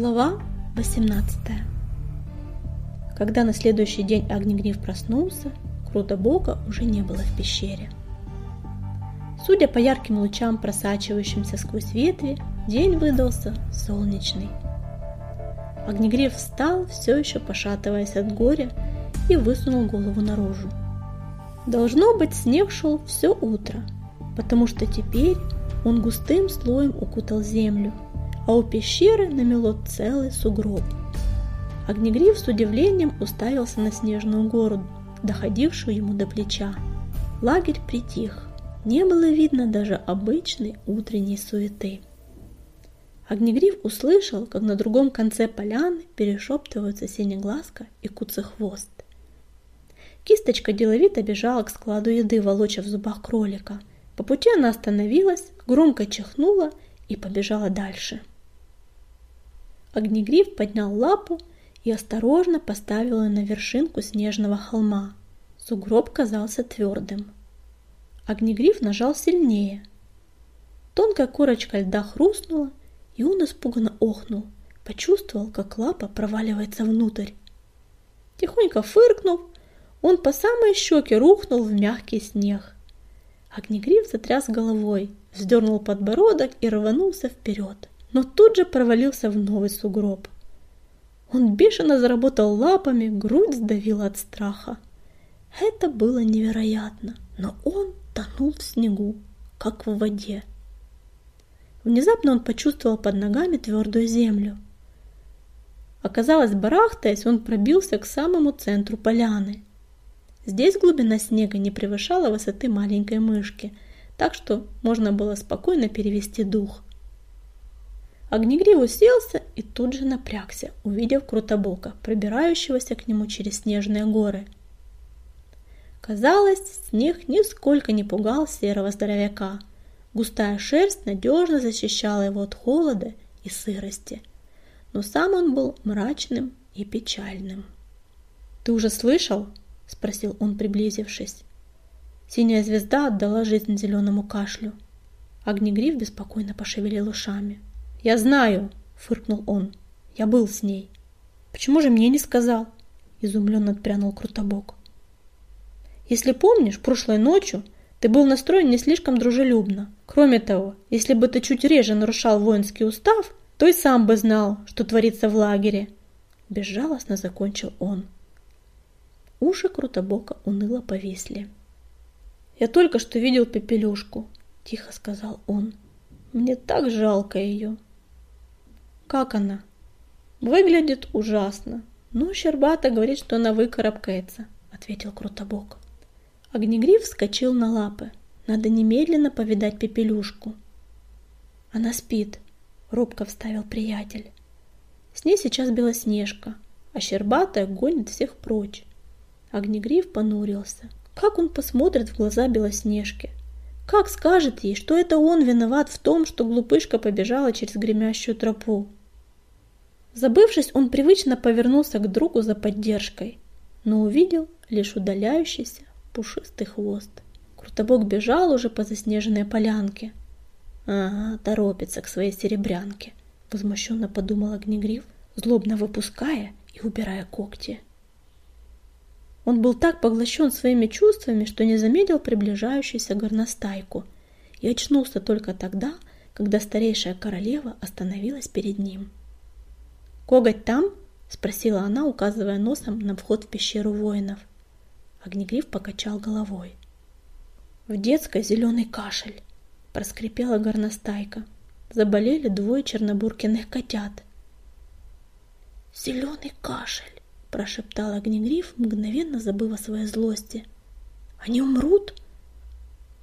Глава 18 Когда на следующий день Огнегнив проснулся, Крутобока уже не было в пещере. Судя по ярким лучам, просачивающимся сквозь ветви, день выдался солнечный. Огнегриф встал, все еще пошатываясь от горя, и высунул голову наружу. Должно быть, снег шел все утро, потому что теперь он густым слоем укутал землю – а у пещеры намело целый сугроб. Огнегриф с удивлением уставился на снежную гору, доходившую ему до плеча. Лагерь притих, не было видно даже обычной утренней суеты. Огнегриф услышал, как на другом конце поляны перешептываются Синеглазка и Куцехвост. Кисточка деловито бежала к складу еды, волоча в зубах кролика. По пути она остановилась, громко чихнула и побежала дальше. Огнегриф поднял лапу и осторожно поставил ее на вершинку снежного холма. Сугроб казался твердым. Огнегриф нажал сильнее. Тонкая корочка льда хрустнула, и он испуганно охнул, почувствовал, как лапа проваливается внутрь. Тихонько фыркнув, он по самой щеке рухнул в мягкий снег. Огнегриф затряс головой, вздернул подбородок и рванулся вперед но тут же провалился в новый сугроб. Он бешено заработал лапами, грудь сдавила от страха. Это было невероятно, но он тонул в снегу, как в воде. Внезапно он почувствовал под ногами твердую землю. Оказалось, барахтаясь, он пробился к самому центру поляны. Здесь глубина снега не превышала высоты маленькой мышки, так что можно было спокойно перевести дух. Огнегрив уселся и тут же напрягся, увидев Крутобока, пробирающегося к нему через снежные горы. Казалось, снег нисколько не пугал серого здоровяка. Густая шерсть надежно защищала его от холода и сырости. Но сам он был мрачным и печальным. «Ты уже слышал?» – спросил он, приблизившись. Синяя звезда отдала жизнь зеленому кашлю. Огнегриф беспокойно пошевелил ушами – «Я знаю», — фыркнул он. «Я был с ней». «Почему же мне не сказал?» — изумленно отпрянул Крутобок. «Если помнишь, прошлой ночью ты был настроен не слишком дружелюбно. Кроме того, если бы ты чуть реже нарушал воинский устав, то и сам бы знал, что творится в лагере». Безжалостно закончил он. Уши Крутобока уныло повисли. «Я только что видел Пепелюшку», — тихо сказал он. «Мне так жалко ее». Как она? Выглядит ужасно. Ну, Щербата говорит, что она выкарабкается, ответил Крутобок. Огнегриф вскочил на лапы. Надо немедленно повидать Пепелюшку. Она спит, робко вставил приятель. С ней сейчас Белоснежка, а Щербатая гонит всех прочь. Огнегриф понурился. Как он посмотрит в глаза Белоснежке? Как скажет ей, что это он виноват в том, что глупышка побежала через гремящую тропу? Забывшись, он привычно повернулся к другу за поддержкой, но увидел лишь удаляющийся пушистый хвост. Крутобок бежал уже по заснеженной полянке. «Ага, торопится к своей серебрянке», — возмущенно подумал Огнегриф, злобно выпуская и убирая когти. Он был так поглощен своими чувствами, что не заметил приближающуюся горностайку и очнулся только тогда, когда старейшая королева остановилась перед ним. «Коготь там?» – спросила она, указывая носом на вход в пещеру воинов. Огнегриф покачал головой. В детской зеленый кашель. Проскрипела горностайка. Заболели двое чернобуркиных котят. «Зеленый кашель!» – прошептал Огнегриф, мгновенно забыв о своей злости. «Они умрут?»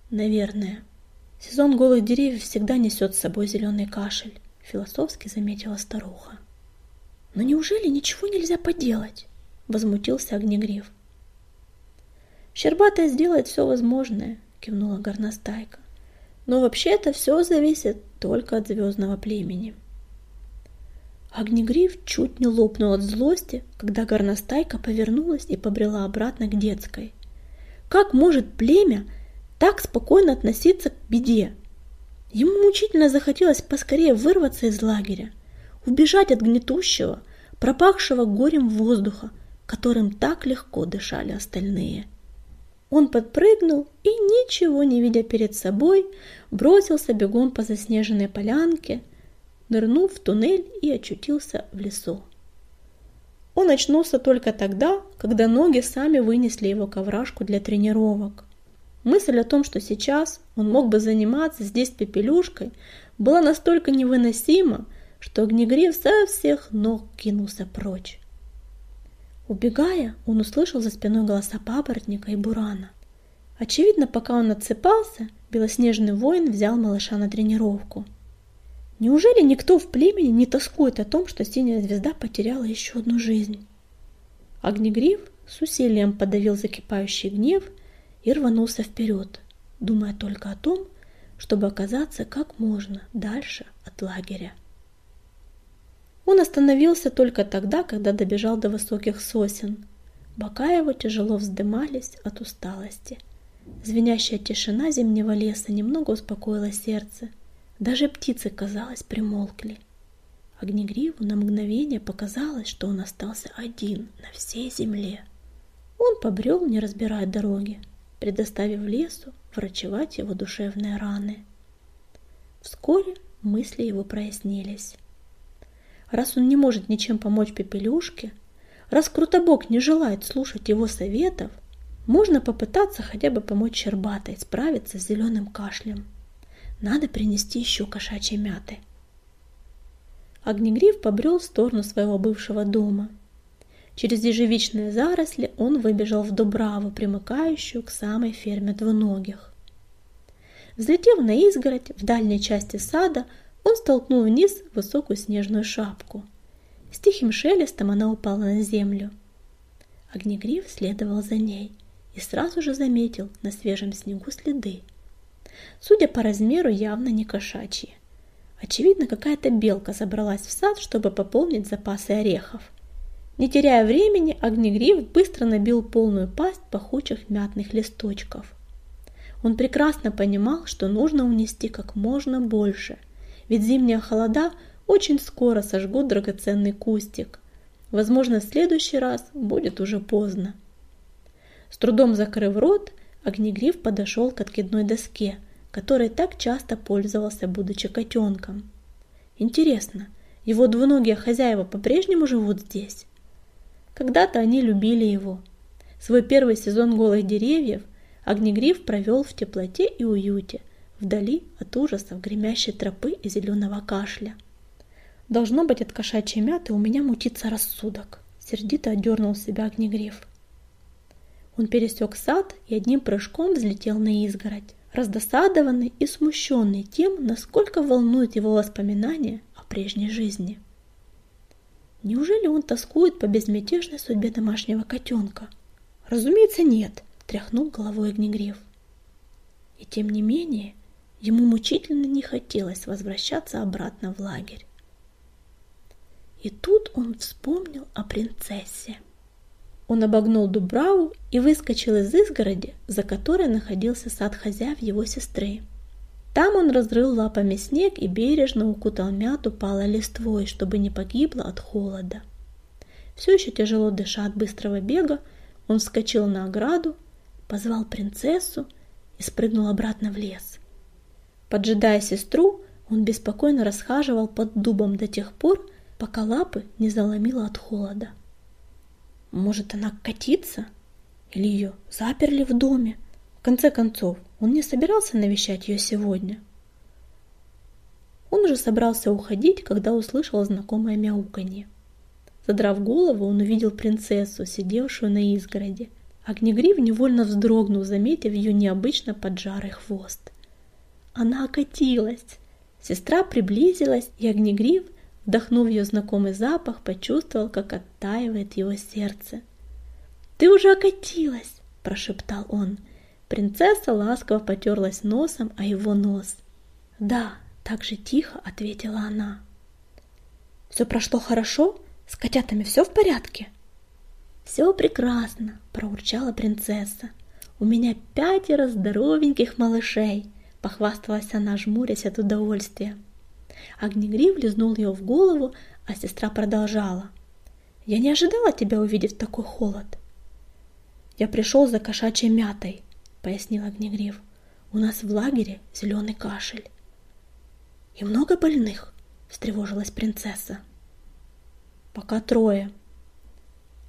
«Наверное. Сезон голых деревьев всегда несет с собой зеленый кашель», – философски заметила старуха. «Но неужели ничего нельзя поделать?» — возмутился Огнегриф. «Щербатая сделает все возможное», — кивнула горностайка. «Но вообще-то все зависит только от звездного племени». Огнегриф чуть не лопнул от злости, когда горностайка повернулась и побрела обратно к детской. Как может племя так спокойно относиться к беде? Ему мучительно захотелось поскорее вырваться из лагеря, убежать от гнетущего, пропахшего горем воздуха, которым так легко дышали остальные. Он подпрыгнул и, ничего не видя перед собой, бросился бегом по заснеженной полянке, нырнув в туннель и очутился в лесу. Он очнулся только тогда, когда ноги сами вынесли его ковражку для тренировок. Мысль о том, что сейчас он мог бы заниматься здесь пепелюшкой, была настолько невыносима, что Огнегрив со всех ног кинулся прочь. Убегая, он услышал за спиной голоса папоротника и бурана. Очевидно, пока он отсыпался, белоснежный воин взял малыша на тренировку. Неужели никто в племени не тоскует о том, что синяя звезда потеряла еще одну жизнь? Огнегрив с усилием подавил закипающий гнев и рванулся вперед, думая только о том, чтобы оказаться как можно дальше от лагеря. Он остановился только тогда, когда добежал до высоких сосен. Бока его тяжело вздымались от усталости. Звенящая тишина зимнего леса немного успокоила сердце. Даже птицы, казалось, примолкли. Огнегриву на мгновение показалось, что он остался один на всей земле. Он побрел, не разбирая дороги, предоставив лесу врачевать его душевные раны. Вскоре мысли его прояснились. Раз он не может ничем помочь Пепелюшке, раз Крутобок не желает слушать его советов, можно попытаться хотя бы помочь Щербатой справиться с зеленым кашлем. Надо принести еще кошачьей мяты. Огнегриф побрел в сторону своего бывшего дома. Через ежевичные заросли он выбежал в Дубраву, примыкающую к самой ферме двуногих. Взлетев на изгородь в дальней части сада, он столкнул вниз высокую снежную шапку. С тихим шелестом она упала на землю. Огнегриф следовал за ней и сразу же заметил на свежем снегу следы. Судя по размеру, явно не кошачьи. Очевидно, какая-то белка забралась в сад, чтобы пополнить запасы орехов. Не теряя времени, Огнегриф быстро набил полную пасть пахучих мятных листочков. Он прекрасно понимал, что нужно унести как можно больше – ведь зимние холода очень скоро сожгут драгоценный кустик. Возможно, в следующий раз будет уже поздно. С трудом закрыв рот, Огнегриф подошел к откидной доске, которой так часто пользовался, будучи котенком. Интересно, его двуногие хозяева по-прежнему живут здесь? Когда-то они любили его. Свой первый сезон голых деревьев Огнегриф провел в теплоте и уюте – вдали от ужасов гремящей тропы и зеленого кашля. Должно быть, от кошачьей мяты у меня мутится рассудок. Сердито отдернул себя огнегриф. Он пересек сад и одним прыжком взлетел на изгородь, раздосадованный и смущенный тем, насколько волнует его воспоминания о прежней жизни. Неужели он тоскует по безмятежной судьбе домашнего котенка? Разумеется, нет, тряхнул головой огнегриф. И тем не менее, Ему мучительно не хотелось возвращаться обратно в лагерь. И тут он вспомнил о принцессе. Он обогнул Дубраву и выскочил из изгороди, за которой находился сад хозяев его сестры. Там он разрыл лапами снег и бережно укутал мяту палой листвой, чтобы не погибла от холода. Все еще тяжело дыша от быстрого бега, он вскочил на ограду, позвал принцессу и спрыгнул обратно в лес. Поджидая сестру, он беспокойно расхаживал под дубом до тех пор, пока лапы не заломило от холода. Может, она катится? Или ее заперли в доме? В конце концов, он не собирался навещать ее сегодня. Он уже собрался уходить, когда услышал знакомое мяуканье. Задрав голову, он увидел принцессу, сидевшую на изгороди. Огнегрив невольно вздрогнул, заметив ее необычно поджарый хвост. Она окатилась. Сестра приблизилась, и Огнегрив, вдохнув ее знакомый запах, почувствовал, как оттаивает его сердце. «Ты уже окатилась!» – прошептал он. Принцесса ласково потерлась носом о его нос. «Да», – так же тихо ответила она. «Все прошло хорошо? С котятами все в порядке?» «Все прекрасно», – проурчала принцесса. «У меня пятеро здоровеньких малышей похвасталась она, жмурясь от удовольствия. Огнегрив лизнул ее в голову, а сестра продолжала. «Я не ожидала тебя увидеть в такой холод». «Я пришел за кошачьей мятой», — пояснил Огнегрив. «У нас в лагере зеленый кашель». «И много больных?» — встревожилась принцесса. «Пока трое».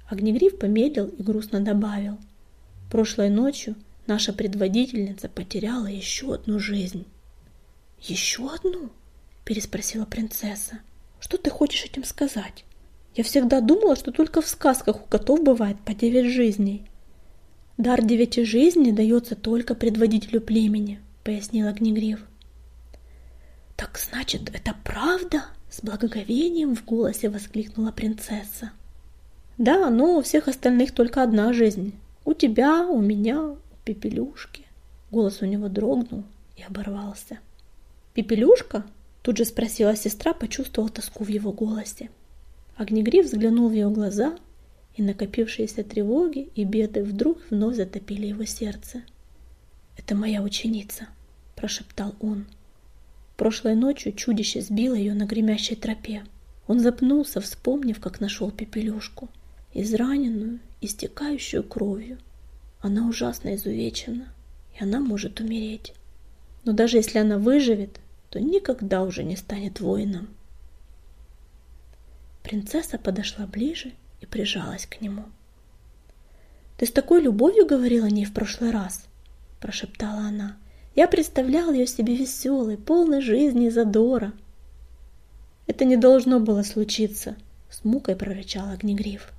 Огнегрив помедлил и грустно добавил. «Прошлой ночью наша предводительница потеряла еще одну жизнь». «Еще одну?» — переспросила принцесса. «Что ты хочешь этим сказать? Я всегда думала, что только в сказках у котов бывает по девять жизней». «Дар девяти жизней дается только предводителю племени», — пояснил Огнегрив. «Так значит, это правда?» — с благоговением в голосе воскликнула принцесса. «Да, но у всех остальных только одна жизнь. У тебя, у меня, Пепелюшки». Голос у него дрогнул и оборвался. «Пепелюшка?» — тут же спросила сестра, почувствовала тоску в его голосе. Огнегриф взглянул в ее глаза, и накопившиеся тревоги и беды вдруг вновь затопили его сердце. «Это моя ученица», — прошептал он. Прошлой ночью чудище сбило ее на гремящей тропе. Он запнулся, вспомнив, как нашел пепелюшку, израненную, истекающую кровью. Она ужасно изувечена, и она может умереть. Но даже если она выживет, то никогда уже не станет воином. Принцесса подошла ближе и прижалась к нему. «Ты с такой любовью говорила о ней в прошлый раз?» – прошептала она. Я представлял ее себе веселой, полной жизни и задора. Это не должно было случиться, с мукой прорычал Огнегриф.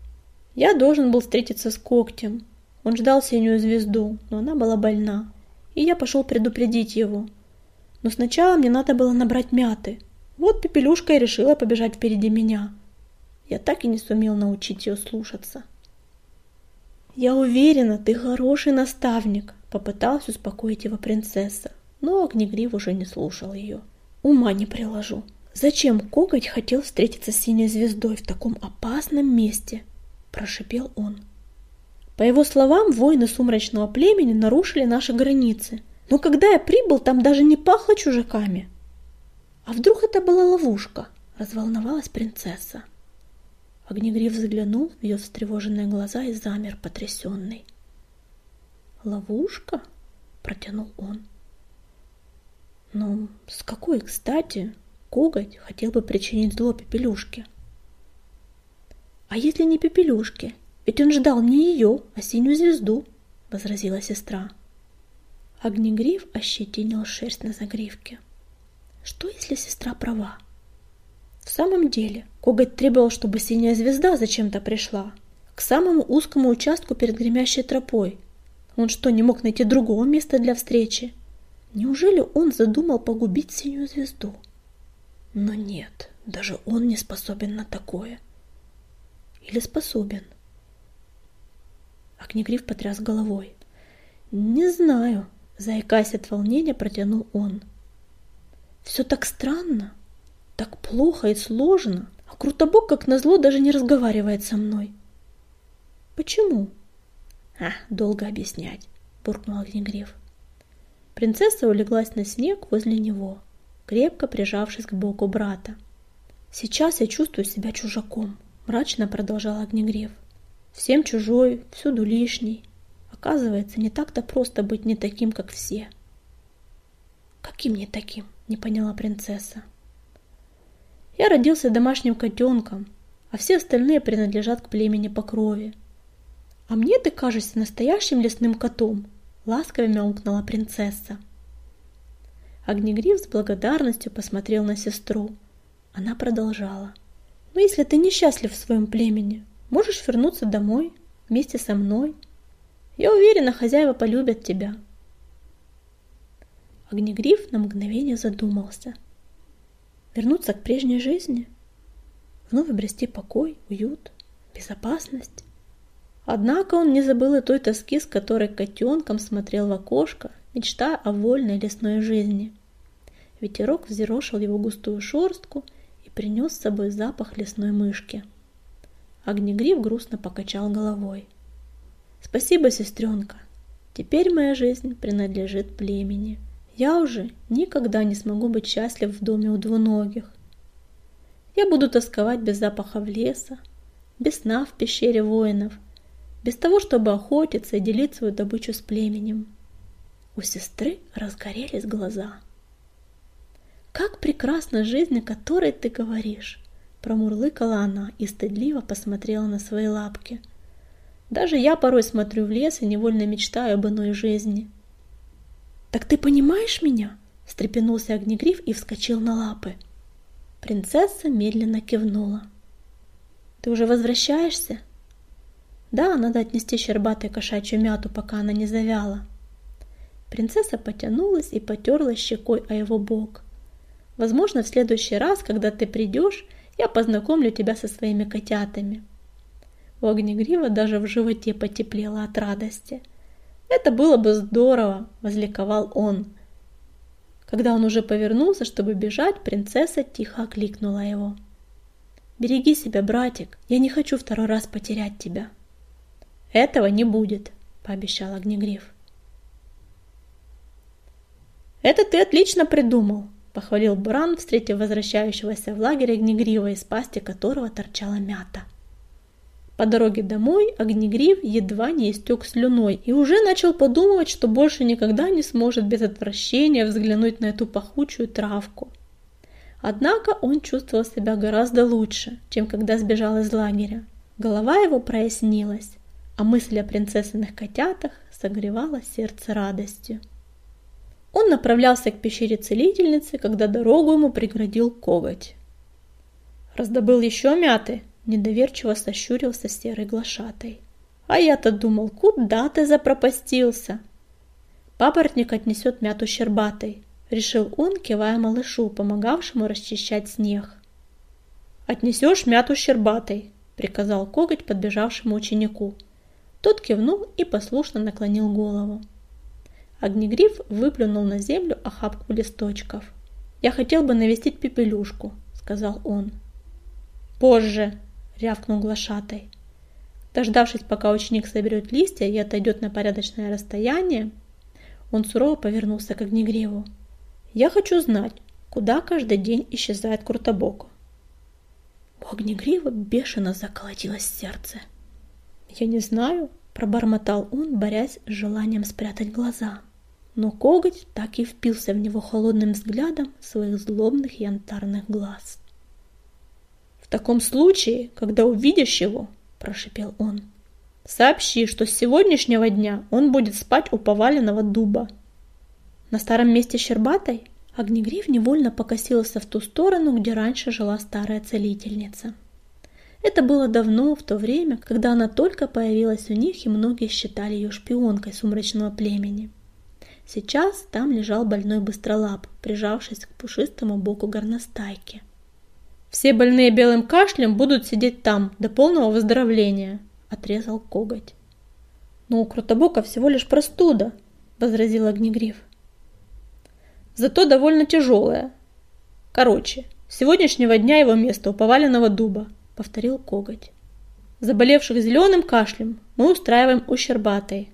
Я должен был встретиться с когтем. Он ждал синюю звезду, но она была больна, и я пошел предупредить его. Но сначала мне надо было набрать мяты. Вот Пепелюшка и решила побежать впереди меня. Я так и не сумел научить ее слушаться. Я уверена, ты хороший наставник, Попыталась успокоить его принцесса, но Огнегрив уже не слушал ее. Ума не приложу. Зачем коготь хотел встретиться с синей звездой в таком опасном месте? Прошипел он. По его словам, воины сумрачного племени нарушили наши границы. Но когда я прибыл, там даже не пахло чужаками. А вдруг это была ловушка? Разволновалась принцесса. Огнегриф взглянул в ее встревоженные глаза и замер потрясенный. «Ловушка?» — протянул он. «Но с какой, кстати, коготь хотел бы причинить зло Пепелюшке?» «А если не Пепелюшке? Ведь он ждал не ее, а синюю звезду», — возразила сестра. Огнегриф ощетинил шерсть на загривке. Что, если сестра права? В самом деле, коготь требовал, чтобы синяя звезда зачем-то пришла к самому узкому участку перед гремящей тропой, он что, не мог найти другого места для встречи? Неужели он задумал погубить синюю звезду? Но нет, даже он не способен на такое. Или способен? Огнегриф потряс головой. Не знаю, заикаясь от волнения, протянул он. Все так странно, так плохо и сложно, а Крутобок, как назло, даже не разговаривает со мной. Почему? «А, долго объяснять», — буркнул Огнегриф. Принцесса улеглась на снег возле него, крепко прижавшись к боку брата. «Сейчас я чувствую себя чужаком», — мрачно продолжал Огнегриф. «Всем чужой, всюду лишний. Оказывается, не так-то просто быть не таким, как все». «Каким не таким?» — не поняла принцесса. «Я родился домашним котенком, а все остальные принадлежат к племени по крови. «А мне ты кажешься настоящим лесным котом», — ласково мяукнула принцесса. Огнегриф с благодарностью посмотрел на сестру. Она продолжала. «Ну, если ты несчастлив в своем племени, можешь вернуться домой вместе со мной. Я уверена, хозяева полюбят тебя». Огнегриф на мгновение задумался. Вернуться к прежней жизни? Вновь обрести покой, уют, безопасность? Однако он не забыл и той тоски, с которой котенком смотрел в окошко, мечтая о вольной лесной жизни. Ветерок взъерошил его густую шорстку и принес с собой запах лесной мышки. Огнегриф грустно покачал головой. «Спасибо, сестренка. Теперь моя жизнь принадлежит племени. Я уже никогда не смогу быть счастлив в доме у двуногих. Я буду тосковать без запахов леса, без сна в пещере воинов, без того, чтобы охотиться и делить свою добычу с племенем. У сестры разгорелись глаза. «Как прекрасна жизнь, о которой ты говоришь!» Промурлыкала она и стыдливо посмотрела на свои лапки. «Даже я порой смотрю в лес и невольно мечтаю об иной жизни». «Так ты понимаешь меня?» встрепенулся Огнегриф и вскочил на лапы. Принцесса медленно кивнула. «Ты уже возвращаешься?» «Да, надо отнести щербатой кошачью мяту, пока она не завяла». Принцесса потянулась и потерла щекой о его бок. «Возможно, в следующий раз, когда ты придешь, я познакомлю тебя со своими котятами». У Огнегрива даже в животе потеплело от радости. «Это было бы здорово!» – возликовал он. Когда он уже повернулся, чтобы бежать, принцесса тихо окликнула его. «Береги себя, братик, я не хочу второй раз потерять тебя». «Этого не будет», — пообещал Огнегриф. «Это ты отлично придумал», — похвалил Бран, встретив возвращающегося в лагерь Огнегрива, из пасти которого торчала мята. По дороге домой Огнегрив едва не истек слюной и уже начал подумывать, что больше никогда не сможет без отвращения взглянуть на эту пахучую травку. Однако он чувствовал себя гораздо лучше, чем когда сбежал из лагеря. Голова его прояснилась, а мысль о принцессиных котятах согревала сердце радостью. Он направлялся к пещере целительницы, когда дорогу ему преградил коготь. «Раздобыл еще мяты?» Недоверчиво сощурился серый глашатай. А я-то думал, куда ты запропастился? Папоротник отнесет мяту щербатой, решил он, кивая малышу, помогавшему расчищать снег. «Отнесешь мяту щербатой», — приказал коготь подбежавшему ученику. Тот кивнул и послушно наклонил голову. Огнегриф выплюнул на землю охапку листочков. «Я хотел бы навестить пепелюшку», — сказал он. «Позже», рявкнул глашатай. Дождавшись, пока ученик соберет листья и отойдет на порядочное расстояние, он сурово повернулся к Огнегриву. «Я хочу знать, куда каждый день исчезает Крутобок?» У Огнегрива бешено заколотилось сердце. «Я не знаю», – пробормотал он, борясь с желанием спрятать глаза. Но коготь так и впился в него холодным взглядом своих злобных янтарных глаз. «В таком случае, когда увидишь его, — прошипел он, — сообщи, что с сегодняшнего дня он будет спать у поваленного дуба». На старом месте Щербатой Огнегриф невольно покосился в ту сторону, где раньше жила старая целительница. Это было давно, в то время, когда она только появилась у них, и многие считали ее шпионкой сумрачного племени. Сейчас там лежал больной быстролап, прижавшись к пушистому боку горностайки. Все больные белым кашлем будут сидеть там до полного выздоровления, отрезал коготь. Но у Крутобока всего лишь простуда, возразил Огнегриф. Зато довольно тяжелая. Короче, с сегодняшнего дня его место у поваленного дуба, повторил коготь. Заболевших зеленым кашлем мы устраиваем у Щербатой.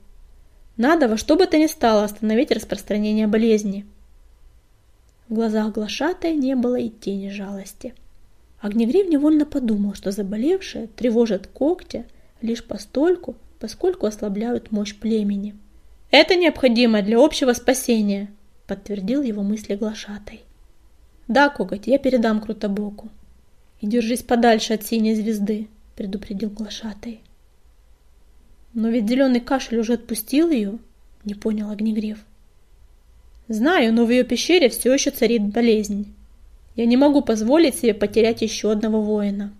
Надо во что бы то ни стало остановить распространение болезни. В глазах глашатой не было и тени жалости. Огнегрив невольно подумал, что заболевшие тревожат когти лишь постольку, поскольку ослабляют мощь племени. «Это необходимо для общего спасения», — подтвердил его мысли глашатой. «Да, коготь, я передам Крутобоку». «И держись подальше от синей звезды», — предупредил глашатай. «Но ведь зеленый кашель уже отпустил ее», — не понял Огнегрев. «Знаю, но в ее пещере все еще царит болезнь. Я не могу позволить себе потерять еще одного воина.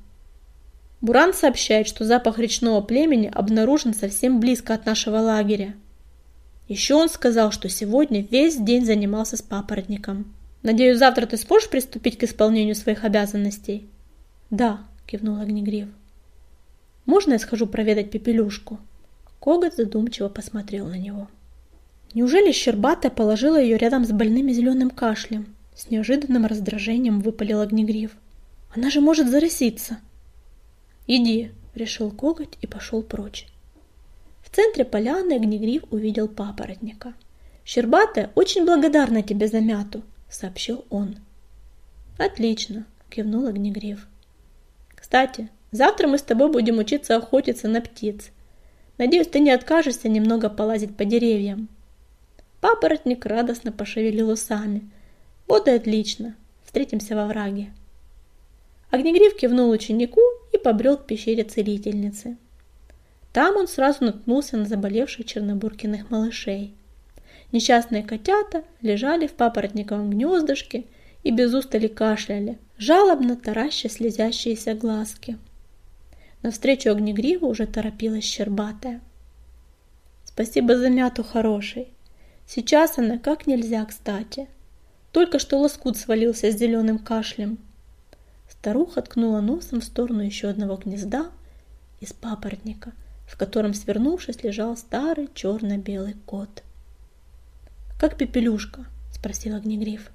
Буран сообщает, что запах речного племени обнаружен совсем близко от нашего лагеря. Еще он сказал, что сегодня весь день занимался с папоротником. Надеюсь, завтра ты сможешь приступить к исполнению своих обязанностей? Да, кивнул Огнегрив. Можно я схожу проведать Пепелюшку? Коготь задумчиво посмотрел на него. Неужели Щербатая положила ее рядом с больным зеленым кашлем? С неожиданным раздражением выпалил огнегриф. Она же может зароситься. Иди, решил коготь и пошел прочь. В центре поляны огнегриф увидел папоротника. Щербатая очень благодарна тебе за мяту, сообщил он. Отлично, кивнул огнегриф. Кстати, завтра мы с тобой будем учиться охотиться на птиц. Надеюсь, ты не откажешься немного полазить по деревьям. Папоротник радостно пошевелил усами. Вот и отлично. Встретимся во враге. Огнегриф кивнул ученику и побрел к пещере целительницы. Там он сразу наткнулся на заболевших чернобуркиных малышей. Несчастные котята лежали в папоротниковом гнездышке и без устали кашляли, жалобно тараща слезящиеся глазки. Навстречу огнегриву уже торопилась щербатая. «Спасибо за мяту, хороший. Сейчас она как нельзя кстати. Только что лоскут свалился с зеленым кашлем. Старуха ткнула носом в сторону еще одного гнезда из папоротника, в котором, свернувшись, лежал старый черно-белый кот. «Как пепелюшка?» — спросил Огнегриф.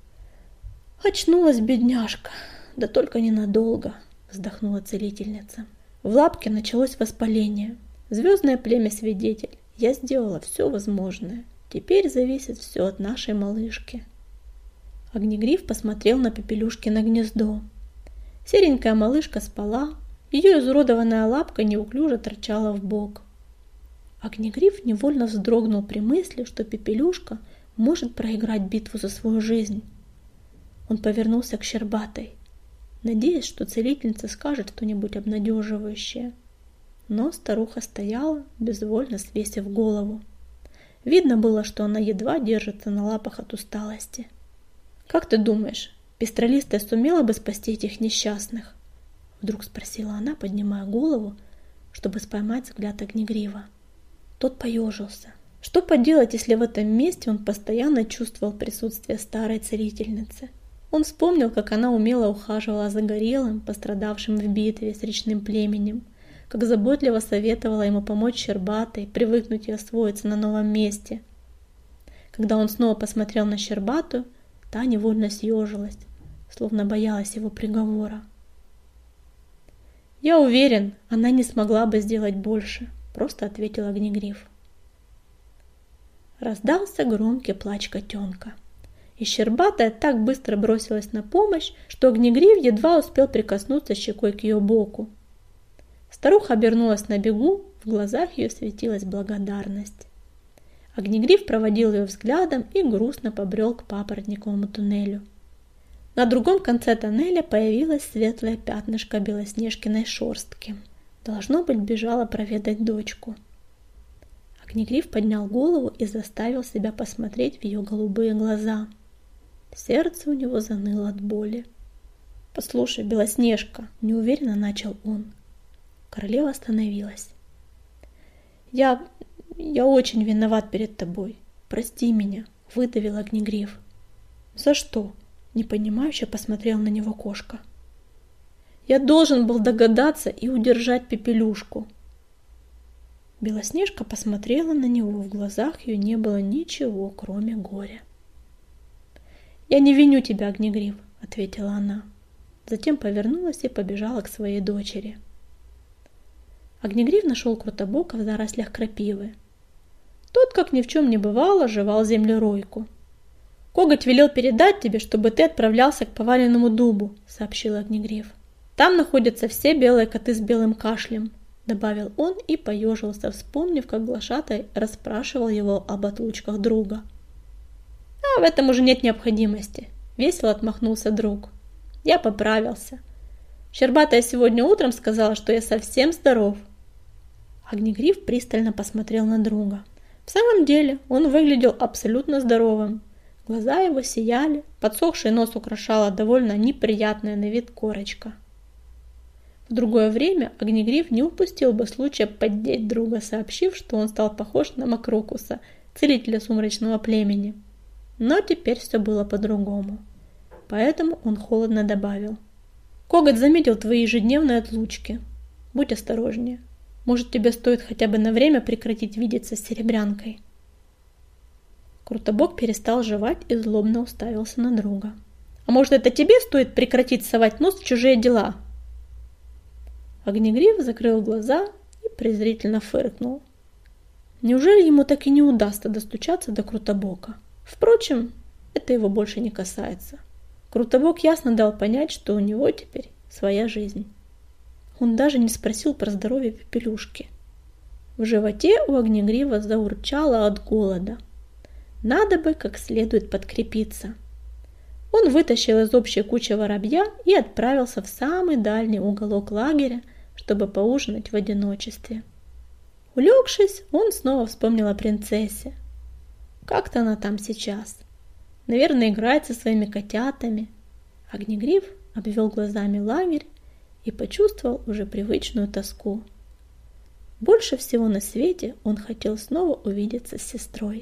«Очнулась бедняжка, да только ненадолго», — вздохнула целительница. В лапке началось воспаление. Звездное племя свидетель. Я сделала все возможное. Теперь зависит все от нашей малышки. Огнегриф посмотрел на Пепелюшки на гнездо. Серенькая малышка спала, ее изуродованная лапка неуклюже торчала в бок. Огнегриф невольно вздрогнул при мысли, что Пепелюшка может проиграть битву за свою жизнь. Он повернулся к Щербатой, надеясь, что целительница скажет что-нибудь обнадеживающее. Но старуха стояла, безвольно свесив голову. Видно было, что она едва держится на лапах от усталости. «Как ты думаешь, пестролистая сумела бы спасти этих несчастных?» Вдруг спросила она, поднимая голову, чтобы споймать взгляд огнегрива. Тот поежился. Что поделать, если в этом месте он постоянно чувствовал присутствие старой целительницы? Он вспомнил, как она умело ухаживала за горелым, пострадавшим в битве с речным племенем, как заботливо советовала ему помочь Щербатой привыкнуть и освоиться на новом месте. Когда он снова посмотрел на Щербату, та невольно съежилась, словно боялась его приговора. «Я уверен, она не смогла бы сделать больше», — просто ответил Огнегриф. Раздался громкий плач котенка. И Щербатая так быстро бросилась на помощь, что Огнегриф едва успел прикоснуться щекой к ее боку. Старуха обернулась на бегу, в глазах ее светилась благодарность. Огнегриф проводил ее взглядом и грустно побрел к папоротниковому туннелю. На другом конце тоннеля появилось светлое пятнышко белоснежкиной шорстки. Должно быть, бежала проведать дочку. Огнегриф поднял голову и заставил себя посмотреть в ее голубые глаза. Сердце у него заныло от боли. «Послушай, Белоснежка!» – неуверенно начал он. Королева остановилась. «Я... я очень виноват перед тобой. Прости меня», — выдавил Огнегриф. «За что?» — непонимающе посмотрел на него кошка. «Я должен был догадаться и удержать Пепелюшку». Белоснежка посмотрела на него, в глазах ее не было ничего, кроме горя. «Я не виню тебя, Огнегриф», — ответила она. Затем повернулась и побежала к своей дочери. Огнегриф нашел Крутобока в зарослях крапивы. Тот, как ни в чем не бывало, жевал землеройку. «Коготь велел передать тебе, чтобы ты отправлялся к поваленному дубу», — сообщил Огнегриф. «Там находятся все белые коты с белым кашлем», — добавил он и поежился, вспомнив, как глашатай расспрашивал его об отлучках друга. «А в этом уже нет необходимости», — весело отмахнулся друг. «Я поправился. Щербатая сегодня утром сказала, что я совсем здоров. Огнегриф пристально посмотрел на друга. В самом деле он выглядел абсолютно здоровым. Глаза его сияли, подсохший нос украшала довольно неприятная на вид корочка. В другое время Огнегриф не упустил бы случая поддеть друга, сообщив, что он стал похож на Макрокуса, целителя сумрачного племени. Но теперь все было по-другому. Поэтому он холодно добавил. «Коготь заметил твои ежедневные отлучки. Будь осторожнее. Может, тебе стоит хотя бы на время прекратить видеться с серебрянкой?» Крутобок перестал жевать и злобно уставился на друга. «А может, это тебе стоит прекратить совать нос в чужие дела?» Огнегриф закрыл глаза и презрительно фыркнул. Неужели ему так и не удастся достучаться до Крутобока? Впрочем, это его больше не касается. Крутобок ясно дал понять, что у него теперь своя жизнь. Он даже не спросил про здоровье Пепелюшки. В животе у Огнегрива заурчало от голода. Надо бы как следует подкрепиться. Он вытащил из общей кучи воробья и отправился в самый дальний уголок лагеря, чтобы поужинать в одиночестве. Улегшись, он снова вспомнил о принцессе. Как-то она там сейчас. Наверное, играет со своими котятами. Огнегриф обвел глазами лагерь и почувствовал уже привычную тоску. Больше всего на свете он хотел снова увидеться с сестрой.